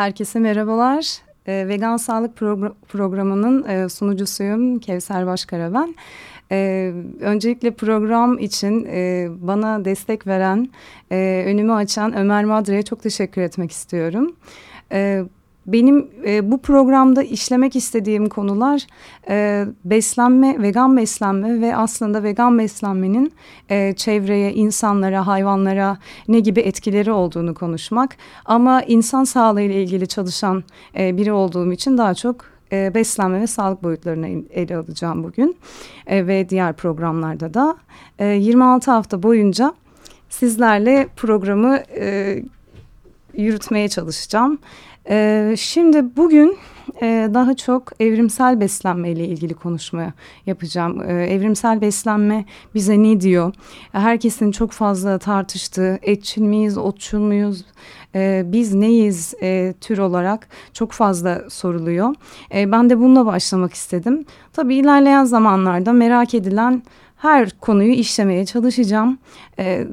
Herkese merhabalar. E, Vegan Sağlık Progr- Programı'nın e, sunucusuyum Kevser Başkara ben. E, öncelikle program için e, bana destek veren, e, önümü açan Ömer Madre'ye çok teşekkür etmek istiyorum. E, benim e, bu programda işlemek istediğim konular e, beslenme, vegan beslenme ve aslında vegan beslenmenin e, çevreye, insanlara, hayvanlara ne gibi etkileri olduğunu konuşmak. Ama insan sağlığı ile ilgili çalışan e, biri olduğum için daha çok e, beslenme ve sağlık boyutlarını ele alacağım bugün e, ve diğer programlarda da e, 26 hafta boyunca sizlerle programı e, yürütmeye çalışacağım. Ee, şimdi bugün e, daha çok evrimsel beslenme ile ilgili konuşma yapacağım. Ee, evrimsel beslenme bize ne diyor? Herkesin çok fazla tartıştığı etçil miyiz, otçul muyuz? Ee, biz neyiz e, tür olarak çok fazla soruluyor. Ee, ben de bununla başlamak istedim. Tabii ilerleyen zamanlarda merak edilen her konuyu işlemeye çalışacağım. Ee,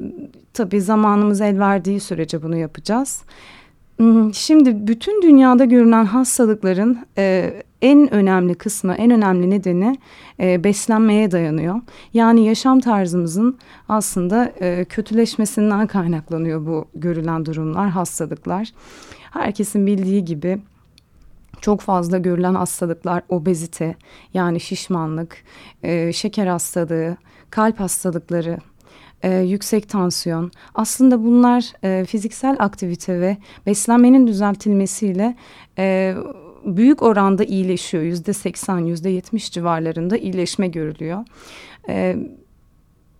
tabii zamanımız el verdiği sürece bunu yapacağız. Şimdi bütün dünyada görünen hastalıkların e, en önemli kısmı, en önemli nedeni e, beslenmeye dayanıyor. Yani yaşam tarzımızın aslında e, kötüleşmesinden kaynaklanıyor bu görülen durumlar, hastalıklar. Herkesin bildiği gibi çok fazla görülen hastalıklar obezite yani şişmanlık, e, şeker hastalığı, kalp hastalıkları, e, yüksek tansiyon. Aslında bunlar e, fiziksel aktivite ve beslenmenin düzeltilmesiyle e, büyük oranda iyileşiyor. Yüzde seksen, yüzde yetmiş civarlarında iyileşme görülüyor. E,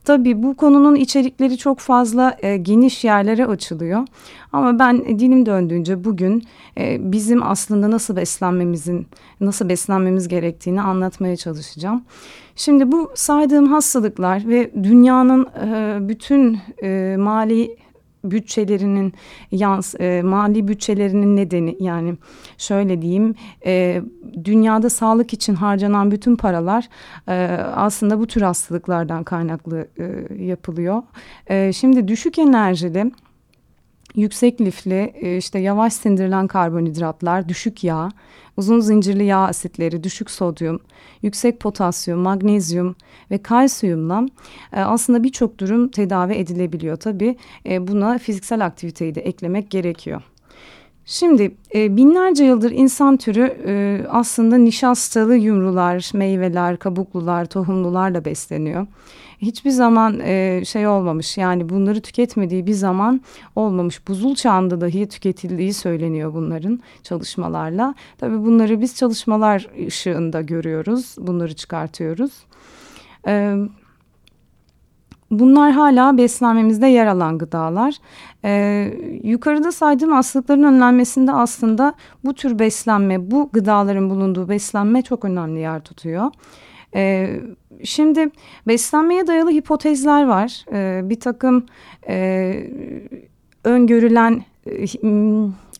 Tabii bu konunun içerikleri çok fazla e, geniş yerlere açılıyor. Ama ben dilim döndüğünce bugün e, bizim aslında nasıl beslenmemizin, nasıl beslenmemiz gerektiğini anlatmaya çalışacağım. Şimdi bu saydığım hastalıklar ve dünyanın e, bütün e, mali bütçelerinin yans e, mali bütçelerinin nedeni yani şöyle diyeyim e, dünyada sağlık için harcanan bütün paralar e, aslında bu tür hastalıklardan kaynaklı e, yapılıyor. E, şimdi düşük enerjili yüksek lifli e, işte yavaş sindirilen karbonhidratlar, düşük yağ, uzun zincirli yağ asitleri, düşük sodyum, yüksek potasyum, magnezyum ve kalsiyumla e, aslında birçok durum tedavi edilebiliyor. Tabii e, buna fiziksel aktiviteyi de eklemek gerekiyor. Şimdi e, binlerce yıldır insan türü e, aslında nişastalı yumrular, meyveler, kabuklular, tohumlularla besleniyor. Hiçbir zaman e, şey olmamış yani bunları tüketmediği bir zaman olmamış. Buzul çağında dahi tüketildiği söyleniyor bunların çalışmalarla. Tabii bunları biz çalışmalar ışığında görüyoruz, bunları çıkartıyoruz. Evet. Bunlar hala beslenmemizde yer alan gıdalar. Ee, yukarıda saydığım hastalıkların önlenmesinde aslında bu tür beslenme, bu gıdaların bulunduğu beslenme çok önemli yer tutuyor. Ee, şimdi beslenmeye dayalı hipotezler var. Ee, bir takım e, öngörülen... E,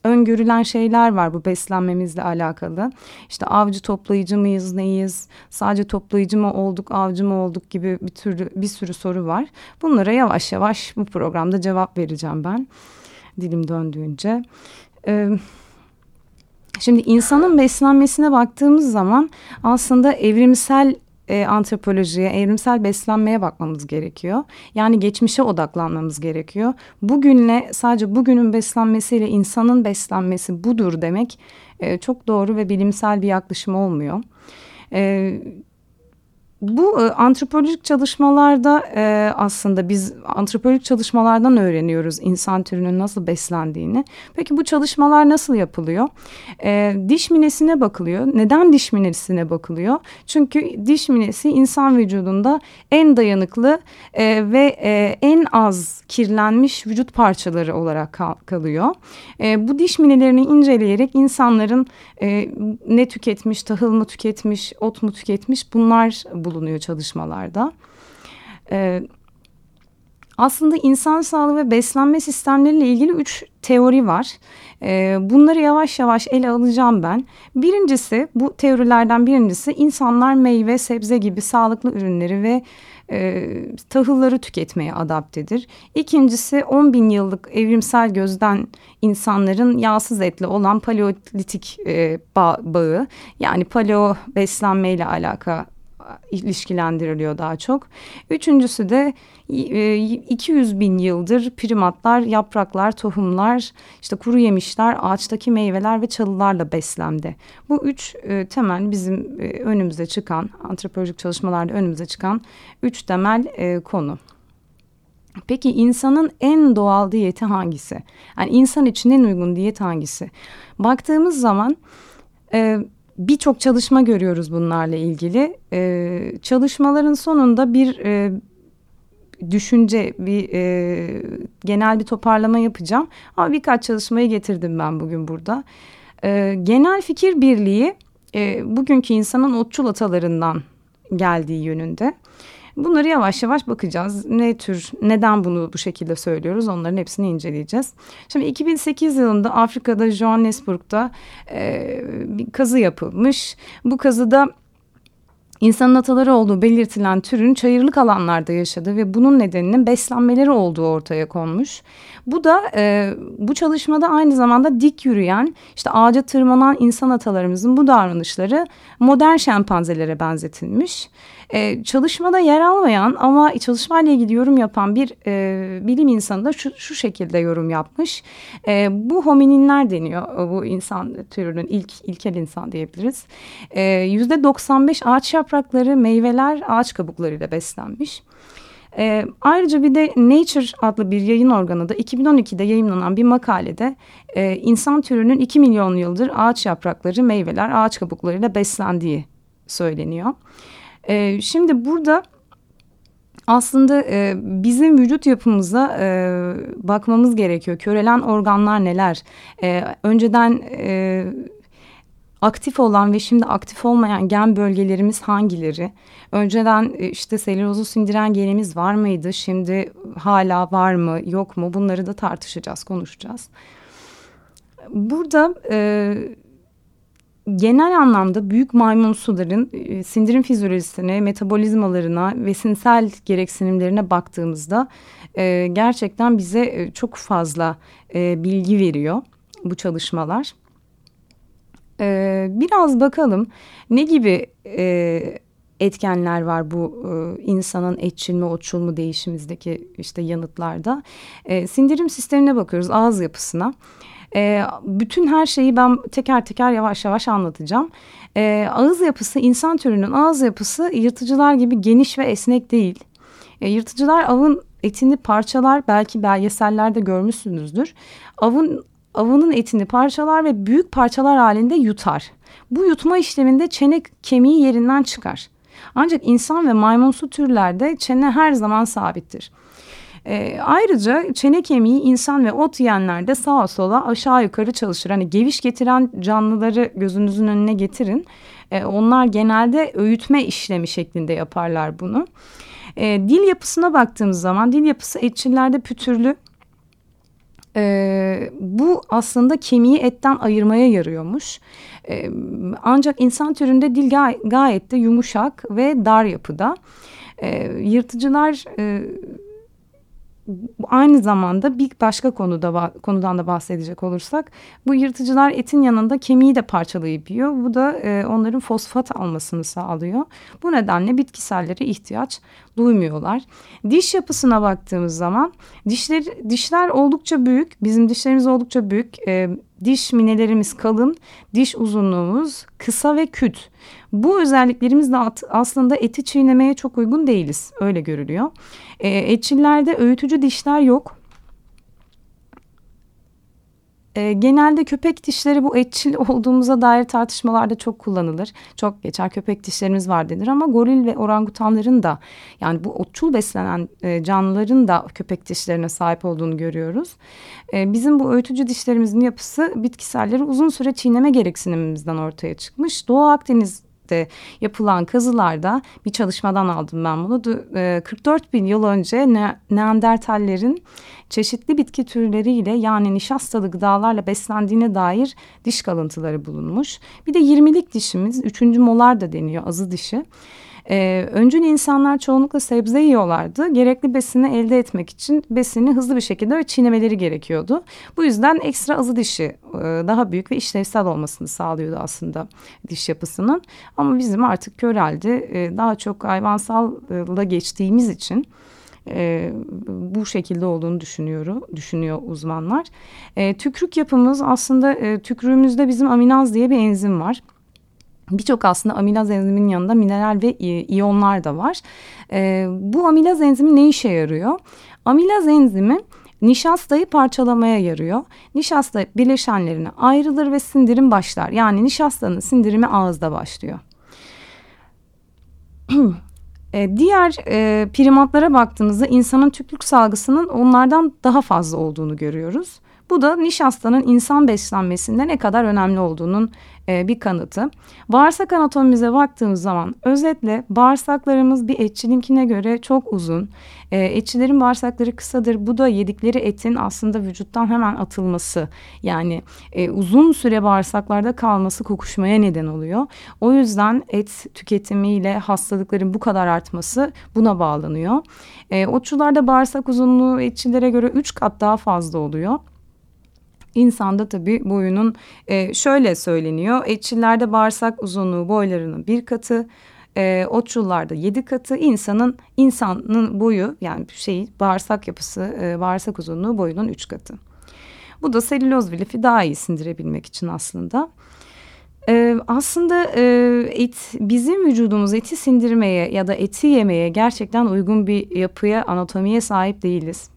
öngörülen şeyler var bu beslenmemizle alakalı. İşte avcı toplayıcı mıyız, neyiz? Sadece toplayıcı mı olduk, avcı mı olduk gibi bir türlü bir sürü soru var. Bunlara yavaş yavaş bu programda cevap vereceğim ben. Dilim döndüğünce. Ee, Şimdi insanın beslenmesine baktığımız zaman aslında evrimsel e, antropolojiye, evrimsel beslenmeye bakmamız gerekiyor. Yani geçmişe odaklanmamız gerekiyor. Bugünle sadece bugünün beslenmesiyle insanın beslenmesi budur demek e, çok doğru ve bilimsel bir yaklaşım olmuyor. E, bu e, antropolojik çalışmalarda e, aslında biz antropolojik çalışmalardan öğreniyoruz insan türünün nasıl beslendiğini. Peki bu çalışmalar nasıl yapılıyor? E, diş minesine bakılıyor. Neden diş minesine bakılıyor? Çünkü diş minesi insan vücudunda en dayanıklı e, ve e, en az kirlenmiş vücut parçaları olarak kal kalıyor. E, bu diş minelerini inceleyerek insanların e, ne tüketmiş, tahıl mı tüketmiş, ot mu tüketmiş bunlar bulunuyor çalışmalarda. Ee, aslında insan sağlığı ve beslenme sistemleriyle ilgili üç teori var. Ee, bunları yavaş yavaş ele alacağım ben. Birincisi bu teorilerden birincisi insanlar meyve, sebze gibi sağlıklı ürünleri ve e, tahılları tüketmeye adaptedir. İkincisi 10 bin yıllık evrimsel gözden insanların yağsız etli olan paleolitik e, bağ, bağı yani paleo beslenmeyle alaka ilişkilendiriliyor daha çok. Üçüncüsü de 200 e, bin yıldır primatlar, yapraklar, tohumlar, işte kuru yemişler, ağaçtaki meyveler ve çalılarla beslendi. Bu üç e, temel bizim e, önümüze çıkan, antropolojik çalışmalarda önümüze çıkan üç temel konu. Peki insanın en doğal diyeti hangisi? Yani insan için en uygun diyet hangisi? Baktığımız zaman birçok çalışma görüyoruz bunlarla ilgili. E, çalışmaların sonunda bir e, düşünce, bir e, genel bir toparlama yapacağım. Ama birkaç çalışmayı getirdim ben bugün burada. E, genel fikir birliği e, bugünkü insanın otçul atalarından geldiği yönünde. Bunları yavaş yavaş bakacağız. Ne tür, neden bunu bu şekilde söylüyoruz onların hepsini inceleyeceğiz. Şimdi 2008 yılında Afrika'da Johannesburg'da e, bir kazı yapılmış. Bu kazıda İnsanın ataları olduğu belirtilen türün çayırlık alanlarda yaşadığı ve bunun nedeninin beslenmeleri olduğu ortaya konmuş. Bu da e, bu çalışmada aynı zamanda dik yürüyen işte ağaca tırmanan insan atalarımızın bu davranışları modern şempanzelere benzetilmiş. E, çalışmada yer almayan ama çalışmayla ilgili yorum yapan bir e, bilim insanı da şu, şu şekilde yorum yapmış. E, bu homininler deniyor bu insan türünün ilk ilkel insan diyebiliriz. Yüzde 95 ağaç yaprakları, meyveler, ağaç kabuklarıyla beslenmiş. E, ayrıca bir de Nature adlı bir yayın organı da 2012'de yayınlanan bir makalede e, insan türünün 2 milyon yıldır ağaç yaprakları, meyveler, ağaç kabuklarıyla beslendiği söyleniyor. E, şimdi burada aslında e, bizim vücut yapımıza e, bakmamız gerekiyor. Körelen organlar neler? E, önceden e, aktif olan ve şimdi aktif olmayan gen bölgelerimiz hangileri? Önceden e, işte selülozu sindiren genimiz var mıydı? Şimdi hala var mı yok mu? Bunları da tartışacağız, konuşacağız. Burada e, genel anlamda büyük maymun suların e, sindirim fizyolojisine, metabolizmalarına, besinsel gereksinimlerine baktığımızda e, gerçekten bize e, çok fazla e, bilgi veriyor bu çalışmalar. E, biraz bakalım ne gibi e, etkenler var bu e, insanın etçil mi otçul mu değişimizdeki işte yanıtlarda. E, sindirim sistemine bakıyoruz ağız yapısına. Bütün her şeyi ben teker teker yavaş yavaş anlatacağım. E, ağız yapısı insan türünün ağız yapısı yırtıcılar gibi geniş ve esnek değil. E, yırtıcılar avın etini parçalar belki belgesellerde görmüşsünüzdür. Avın avının etini parçalar ve büyük parçalar halinde yutar. Bu yutma işleminde çene kemiği yerinden çıkar. Ancak insan ve maymunsu türlerde çene her zaman sabittir. E, ayrıca çene kemiği insan ve ot yiyenlerde sağa sola aşağı yukarı çalışır. Hani geviş getiren canlıları gözünüzün önüne getirin. E, onlar genelde öğütme işlemi şeklinde yaparlar bunu. E, dil yapısına baktığımız zaman dil yapısı etçillerde pütürlü. E, bu aslında kemiği etten ayırmaya yarıyormuş. E, ancak insan türünde dil gay gayet de yumuşak ve dar yapıda. E, yırtıcılar... E, aynı zamanda bir başka konuda konudan da bahsedecek olursak bu yırtıcılar etin yanında kemiği de parçalayıp yiyor. Bu da e, onların fosfat almasını sağlıyor. Bu nedenle bitkisellere ihtiyaç duymuyorlar. Diş yapısına baktığımız zaman dişler dişler oldukça büyük. Bizim dişlerimiz oldukça büyük. E, diş minelerimiz kalın, diş uzunluğumuz kısa ve küt. Bu özelliklerimizle aslında eti çiğnemeye çok uygun değiliz. Öyle görülüyor. E, etçillerde öğütücü dişler yok. E, genelde köpek dişleri bu etçil olduğumuza dair tartışmalarda çok kullanılır. Çok geçer köpek dişlerimiz var denir ama goril ve orangutanların da yani bu otçul beslenen e, canlıların da köpek dişlerine sahip olduğunu görüyoruz. E, bizim bu öğütücü dişlerimizin yapısı bitkiselleri uzun süre çiğneme gereksinimimizden ortaya çıkmış. Doğu Akdeniz Antep'te yapılan kazılarda bir çalışmadan aldım ben bunu. 44 e, bin yıl önce Neandertallerin çeşitli bitki türleriyle yani nişastalı gıdalarla beslendiğine dair diş kalıntıları bulunmuş. Bir de 20'lik dişimiz, üçüncü molar da deniyor azı dişi. Ee, öncül insanlar çoğunlukla sebze yiyorlardı. Gerekli besini elde etmek için besini hızlı bir şekilde çiğnemeleri gerekiyordu. Bu yüzden ekstra azı dişi e, daha büyük ve işlevsel olmasını sağlıyordu aslında diş yapısının. Ama bizim artık körelde e, daha çok hayvansalla geçtiğimiz için e, bu şekilde olduğunu düşünüyorum, düşünüyor uzmanlar. E, tükrük yapımız aslında e, tükrüğümüzde bizim aminaz diye bir enzim var. Birçok aslında amilaz enzimin yanında mineral ve iyonlar da var. E, bu amilaz enzimi ne işe yarıyor? Amilaz enzimi nişastayı parçalamaya yarıyor. Nişasta bileşenlerine ayrılır ve sindirim başlar. Yani nişastanın sindirimi ağızda başlıyor. e, diğer e, primatlara baktığımızda insanın tüklük salgısının onlardan daha fazla olduğunu görüyoruz. Bu da nişastanın insan beslenmesinde ne kadar önemli olduğunun e, bir kanıtı. Bağırsak anatomimize baktığımız zaman özetle bağırsaklarımız bir etçilinkine göre çok uzun. E, etçilerin bağırsakları kısadır. Bu da yedikleri etin aslında vücuttan hemen atılması yani e, uzun süre bağırsaklarda kalması kokuşmaya neden oluyor. O yüzden et tüketimiyle hastalıkların bu kadar artması buna bağlanıyor. E, otçularda bağırsak uzunluğu etçilere göre üç kat daha fazla oluyor. İnsanda tabii boyunun e, şöyle söyleniyor. Etçillerde bağırsak uzunluğu boylarının bir katı, e, otçullarda yedi katı, insanın insanın boyu yani şey bağırsak yapısı, e, bağırsak uzunluğu boyunun üç katı. Bu da selüloz ve lifi daha iyi sindirebilmek için aslında. Ee, aslında e, et bizim vücudumuz eti sindirmeye ya da eti yemeye gerçekten uygun bir yapıya, anatomiye sahip değiliz.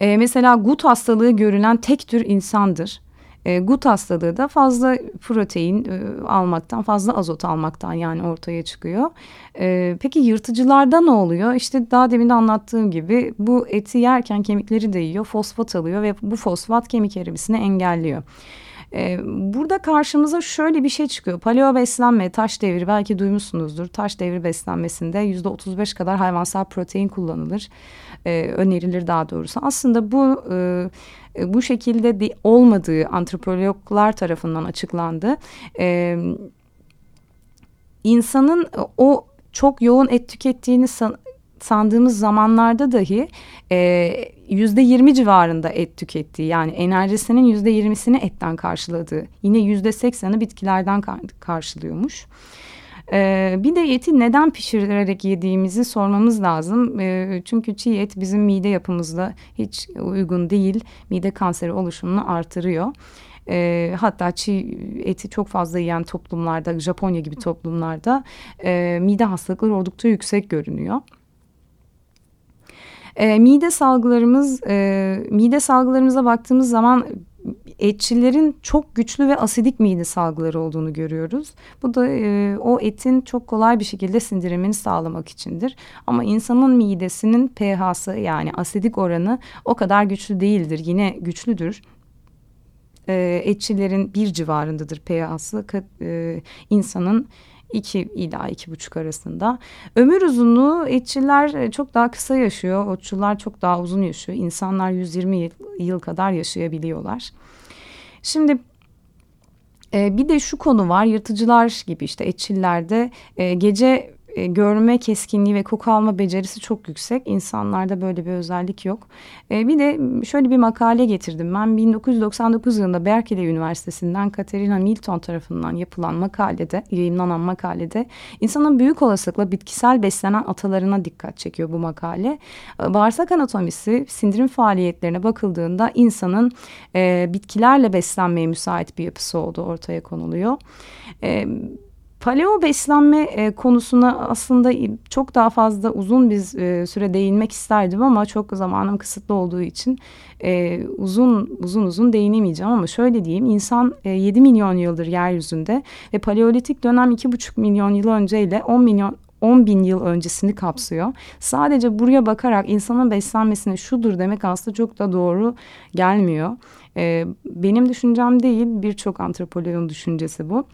E, mesela gut hastalığı görülen tek tür insandır. E, gut hastalığı da fazla protein e, almaktan, fazla azot almaktan yani ortaya çıkıyor. E, peki yırtıcılarda ne oluyor? İşte daha demin de anlattığım gibi bu eti yerken kemikleri de yiyor, fosfat alıyor ve bu fosfat kemik erimesini engelliyor. Ee, burada karşımıza şöyle bir şey çıkıyor. Paleo beslenme, taş devri belki duymuşsunuzdur. Taş devri beslenmesinde yüzde otuz beş kadar hayvansal protein kullanılır. Ee, önerilir daha doğrusu. Aslında bu e, bu şekilde de olmadığı antropologlar tarafından açıklandı. Ee, insanın o çok yoğun et tükettiğini san sandığımız zamanlarda dahi e, yüzde yirmi civarında et tükettiği yani enerjisinin yüzde yirmisini etten karşıladığı yine yüzde sekseni bitkilerden kar karşılıyormuş. Ee, bir de eti neden pişirerek yediğimizi sormamız lazım. Ee, çünkü çiğ et bizim mide yapımızda hiç uygun değil. Mide kanseri oluşumunu artırıyor. E, hatta çiğ eti çok fazla yiyen toplumlarda, Japonya gibi toplumlarda e, mide hastalıkları oldukça yüksek görünüyor. E, mide salgılarımız, e, mide salgılarımıza baktığımız zaman etçilerin çok güçlü ve asidik mide salgıları olduğunu görüyoruz. Bu da e, o etin çok kolay bir şekilde sindirimini sağlamak içindir. Ama insanın midesinin pH'sı yani asidik oranı o kadar güçlü değildir. Yine güçlüdür. E, etçilerin bir civarındadır pH'sı. E, insanın 2 ila iki buçuk arasında. Ömür uzunluğu etçiler e, çok daha kısa yaşıyor. Otçular çok daha uzun yaşıyor. İnsanlar 120 yıl, yıl kadar yaşayabiliyorlar. Şimdi e, bir de şu konu var yırtıcılar gibi işte etçillerde e, gece e, görme keskinliği ve koku alma becerisi çok yüksek. İnsanlarda böyle bir özellik yok. E, bir de şöyle bir makale getirdim. Ben 1999 yılında Berkeley Üniversitesi'nden Katerina Milton tarafından yapılan makalede, yayınlanan makalede insanın büyük olasılıkla bitkisel beslenen atalarına dikkat çekiyor bu makale. E, bağırsak anatomisi, sindirim faaliyetlerine bakıldığında insanın e, bitkilerle beslenmeye müsait bir yapısı olduğu ortaya konuluyor. E, Paleo beslenme e, konusuna aslında çok daha fazla uzun bir e, süre değinmek isterdim ama çok zamanım kısıtlı olduğu için e, uzun uzun uzun değinemeyeceğim ama şöyle diyeyim insan e, 7 milyon yıldır yeryüzünde ve paleolitik dönem 2,5 milyon yıl önceyle 10 milyon 10 bin yıl öncesini kapsıyor. Sadece buraya bakarak insanın beslenmesine şudur demek aslında çok da doğru gelmiyor. E, benim düşüncem değil birçok antropologun düşüncesi bu.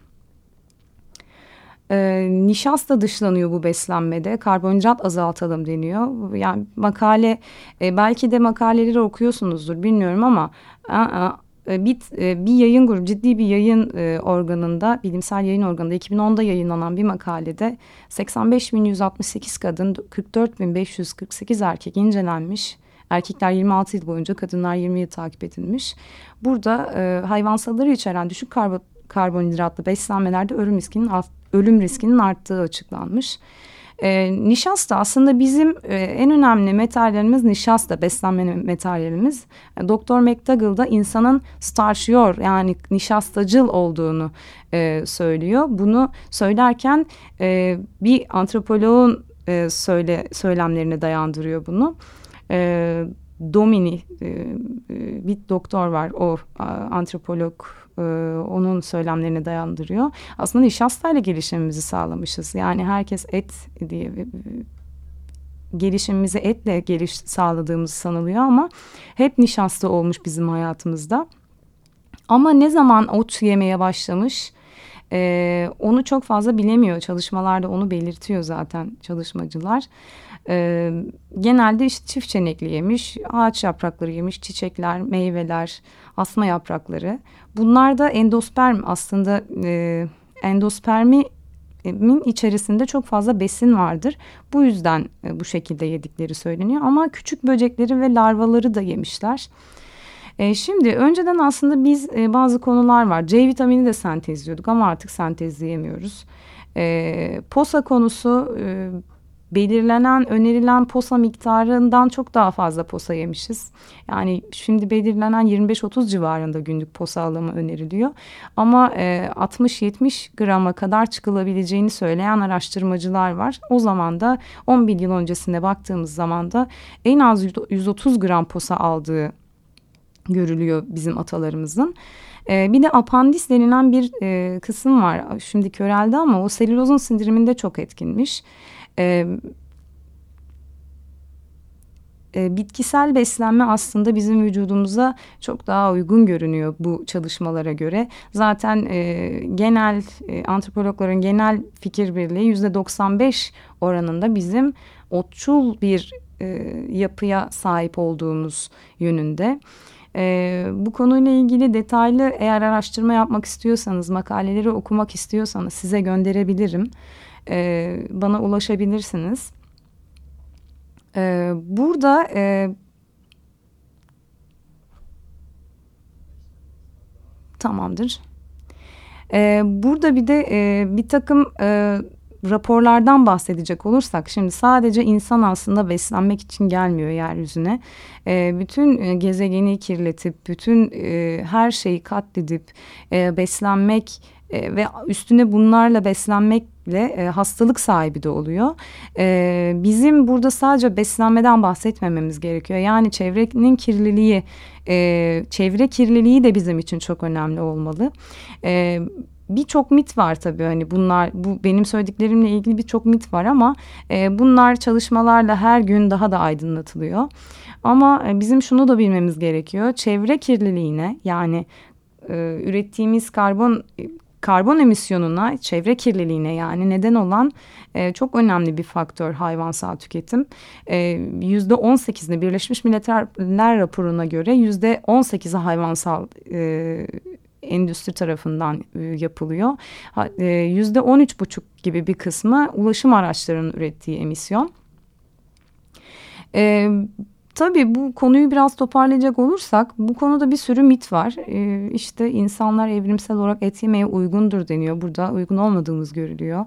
E, nişasta dışlanıyor bu beslenmede. Karbonhidrat azaltalım deniyor. Yani makale e, belki de makaleleri okuyorsunuzdur bilmiyorum ama a, e, bir, e, bir yayın grubu ciddi bir yayın e, organında bilimsel yayın organında 2010'da yayınlanan bir makalede 85.168 kadın 44.548 erkek incelenmiş. Erkekler 26 yıl boyunca kadınlar 20 yıl takip edilmiş. Burada e, hayvansalları içeren düşük karbon, karbonhidratlı beslenmelerde ölüm riskinin ölüm riskinin arttığı açıklanmış. E, nişasta aslında bizim e, en önemli metallerimiz nişasta beslenme metallerimiz. E, Doktor McDougall da insanın starşıyor yani nişastacıl olduğunu e, söylüyor. Bunu söylerken e, bir antropoloğun e, söyle söylemlerine dayandırıyor bunu. E, Domini e, e, bir doktor var o antropolog e, onun söylemlerine dayandırıyor. Aslında nişastayla gelişimimizi sağlamışız. Yani herkes et diye gelişimimizi etle geliş sağladığımız sanılıyor ama hep nişasta olmuş bizim hayatımızda. Ama ne zaman ot yemeye başlamış e, onu çok fazla bilemiyor. Çalışmalarda onu belirtiyor zaten çalışmacılar. E, genelde işte çift çenekli yemiş, ağaç yaprakları yemiş, çiçekler, meyveler, asma yaprakları. Bunlar da endosperm aslında e, endospermi içerisinde çok fazla besin vardır. Bu yüzden e, bu şekilde yedikleri söyleniyor. Ama küçük böcekleri ve larvaları da yemişler. E, şimdi önceden aslında biz e, bazı konular var. C vitamini de sentezliyorduk ama artık sentezleyemiyoruz. E, posa konusu e, belirlenen önerilen posa miktarından çok daha fazla posa yemişiz. Yani şimdi belirlenen 25-30 civarında günlük posa alımı öneriliyor. Ama e, 60-70 grama kadar çıkılabileceğini söyleyen araştırmacılar var. O zaman da 11 yıl öncesinde baktığımız zaman da en az 130 gram posa aldığı görülüyor bizim atalarımızın. E, bir de apandis denilen bir e, kısım var. Şimdi köreldi ama o selülozun sindiriminde çok etkinmiş. E, e, bitkisel beslenme aslında bizim vücudumuza çok daha uygun görünüyor bu çalışmalara göre. Zaten e, genel e, antropologların genel fikir birliği yüzde 95 oranında bizim otçul bir yapıya sahip olduğumuz yönünde. E, bu konuyla ilgili detaylı eğer araştırma yapmak istiyorsanız, makaleleri okumak istiyorsanız size gönderebilirim. E, bana ulaşabilirsiniz. E, burada e, tamamdır. E, burada bir de e, bir takım e, raporlardan bahsedecek olursak şimdi sadece insan aslında beslenmek için gelmiyor yeryüzüne. E, bütün gezegeni kirletip bütün e, her şeyi katledip e, beslenmek e, ve üstüne bunlarla beslenmekle e, hastalık sahibi de oluyor. E, bizim burada sadece beslenmeden bahsetmememiz gerekiyor. Yani çevrenin kirliliği, e, çevre kirliliği de bizim için çok önemli olmalı. E, birçok mit var tabii hani bunlar bu benim söylediklerimle ilgili birçok mit var ama e, bunlar çalışmalarla her gün daha da aydınlatılıyor. Ama e, bizim şunu da bilmemiz gerekiyor. Çevre kirliliğine yani e, ürettiğimiz karbon karbon emisyonuna, çevre kirliliğine yani neden olan e, çok önemli bir faktör hayvansal tüketim. E, yüzde on sekizini Birleşmiş Milletler raporuna göre yüzde on sekizi hayvansal e, endüstri tarafından e, yapılıyor. E, yüzde on üç buçuk gibi bir kısmı ulaşım araçlarının ürettiği emisyon. E, Tabii bu konuyu biraz toparlayacak olursak bu konuda bir sürü mit var. Ee, işte insanlar evrimsel olarak et yemeye uygundur deniyor. Burada uygun olmadığımız görülüyor.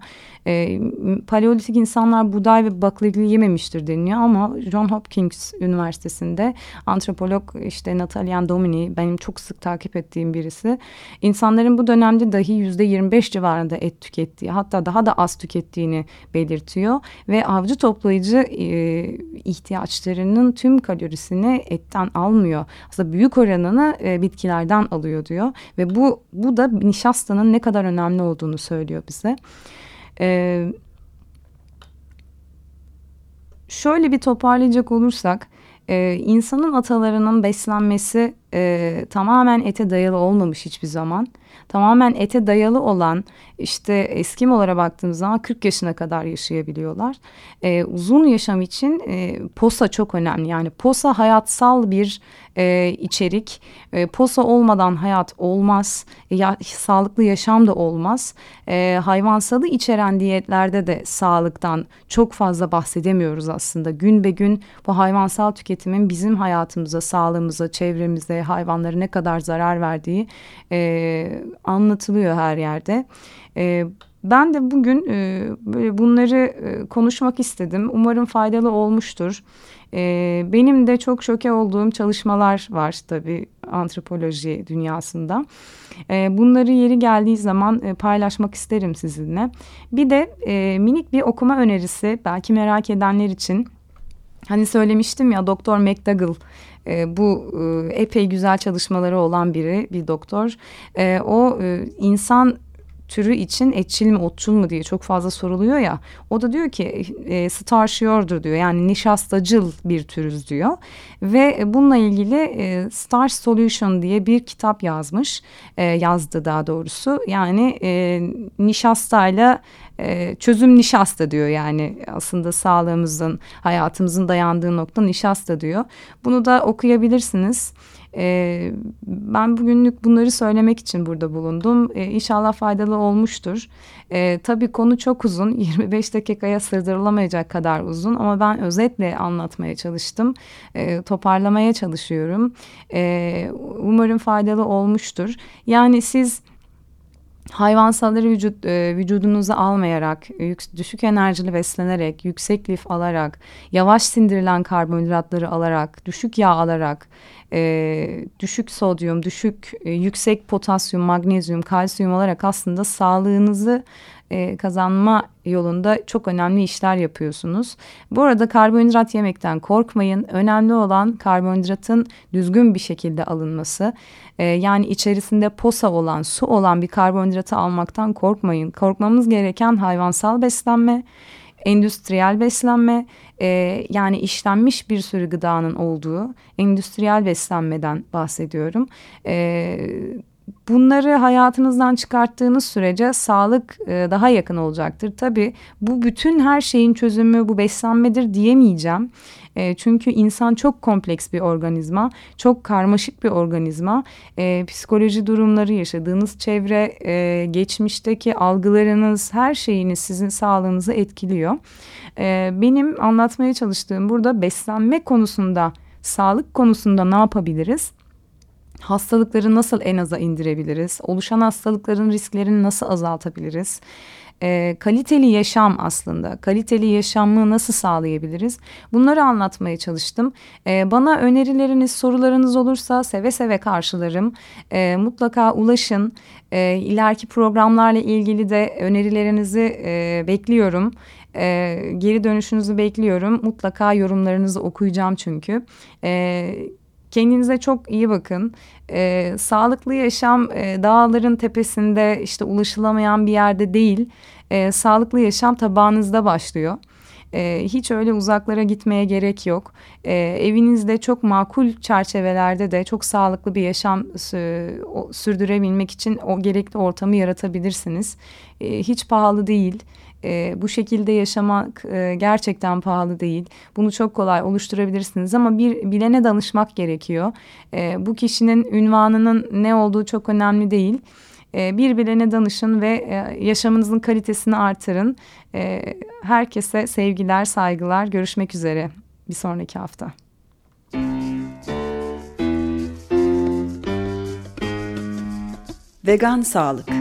Ee, paleolitik insanlar buğday ve baklagil yememiştir deniyor ama John Hopkins Üniversitesi'nde antropolog işte Natalien Domini benim çok sık takip ettiğim birisi. İnsanların bu dönemde dahi yüzde 25 civarında et tükettiği hatta daha da az tükettiğini belirtiyor. Ve avcı toplayıcı e, ihtiyaçlarının tüm kalorisini etten almıyor. Aslında büyük oranını e, bitkilerden alıyor diyor. Ve bu, bu da nişastanın ne kadar önemli olduğunu söylüyor bize. Evet şöyle bir toparlayacak olursak e, insanın atalarının beslenmesi e, tamamen ete dayalı olmamış hiçbir zaman. Tamamen ete dayalı olan işte Eskimolara baktığımız zaman 40 yaşına kadar yaşayabiliyorlar. E, uzun yaşam için e, posa çok önemli. Yani posa hayatsal bir e, içerik. E, posa olmadan hayat olmaz. Ya, sağlıklı yaşam da olmaz. E, hayvansalı içeren diyetlerde de sağlıktan çok fazla bahsedemiyoruz aslında. Gün be gün bu hayvansal tüketimin bizim hayatımıza, sağlığımıza, çevremize, hayvanlara ne kadar zarar verdiği e, anlatılıyor her yerde. E, ben de bugün e, böyle bunları e, konuşmak istedim. Umarım faydalı olmuştur. E, benim de çok şoke olduğum çalışmalar var tabii antropoloji dünyasında. E, bunları yeri geldiği zaman e, paylaşmak isterim sizinle. Bir de e, minik bir okuma önerisi belki merak edenler için. Hani söylemiştim ya Doktor McDougall e, bu e, epey güzel çalışmaları olan biri bir doktor. E, o e, insan türü için etçil mi otçul mu diye çok fazla soruluyor ya. O da diyor ki e, starşiyordur diyor yani nişastacıl bir türüz diyor. Ve bununla ilgili e, Star Solution diye bir kitap yazmış. E, yazdı daha doğrusu. Yani e, nişastayla e, çözüm nişasta diyor yani aslında sağlığımızın hayatımızın dayandığı nokta nişasta diyor. Bunu da okuyabilirsiniz. E, ben bugünlük bunları söylemek için burada bulundum. E, inşallah faydalı olmuştur. E, tabii konu çok uzun. 25 dakikaya sığdırılamayacak kadar uzun ama ben özetle anlatmaya çalıştım. E, toparlamaya çalışıyorum. E, umarım faydalı olmuştur. Yani siz hayvansalları vücut, e, vücudunuza almayarak, yük, düşük enerjili beslenerek, yüksek lif alarak, yavaş sindirilen karbonhidratları alarak, düşük yağ alarak, e, düşük sodyum, düşük e, yüksek potasyum, magnezyum, kalsiyum alarak aslında sağlığınızı e, kazanma yolunda çok önemli işler yapıyorsunuz. Bu arada karbonhidrat yemekten korkmayın. Önemli olan karbonhidratın düzgün bir şekilde alınması. E, yani içerisinde posa olan, su olan bir karbonhidratı almaktan korkmayın. Korkmamız gereken hayvansal beslenme endüstriyel beslenme e, yani işlenmiş bir sürü gıdanın olduğu endüstriyel beslenmeden bahsediyorum. E, bunları hayatınızdan çıkarttığınız sürece sağlık e, daha yakın olacaktır. Tabii bu bütün her şeyin çözümü bu beslenmedir diyemeyeceğim. E, çünkü insan çok kompleks bir organizma, çok karmaşık bir organizma. E, psikoloji durumları, yaşadığınız çevre, e, geçmişteki algılarınız, her şeyiniz sizin sağlığınızı etkiliyor. E, benim anlatmaya çalıştığım burada beslenme konusunda, sağlık konusunda ne yapabiliriz? Hastalıkları nasıl en aza indirebiliriz? Oluşan hastalıkların risklerini nasıl azaltabiliriz? E, kaliteli yaşam aslında, kaliteli yaşamı nasıl sağlayabiliriz? Bunları anlatmaya çalıştım. E, bana önerileriniz, sorularınız olursa seve seve karşılarım. E, mutlaka ulaşın. E, ileriki programlarla ilgili de önerilerinizi e, bekliyorum. E, geri dönüşünüzü bekliyorum. Mutlaka yorumlarınızı okuyacağım çünkü. E, Kendinize çok iyi bakın. Ee, sağlıklı yaşam e, dağların tepesinde işte ulaşılamayan bir yerde değil. E, sağlıklı yaşam tabağınızda başlıyor. E, hiç öyle uzaklara gitmeye gerek yok. E, evinizde çok makul çerçevelerde de çok sağlıklı bir yaşam sürdürebilmek için o gerekli ortamı yaratabilirsiniz. E, hiç pahalı değil. E, bu şekilde yaşamak e, gerçekten pahalı değil. Bunu çok kolay oluşturabilirsiniz ama bir bilene danışmak gerekiyor. E, bu kişinin ünvanının ne olduğu çok önemli değil. E, bir bilene danışın ve e, yaşamınızın kalitesini artırın. E, herkese sevgiler, saygılar. Görüşmek üzere bir sonraki hafta. Vegan sağlık.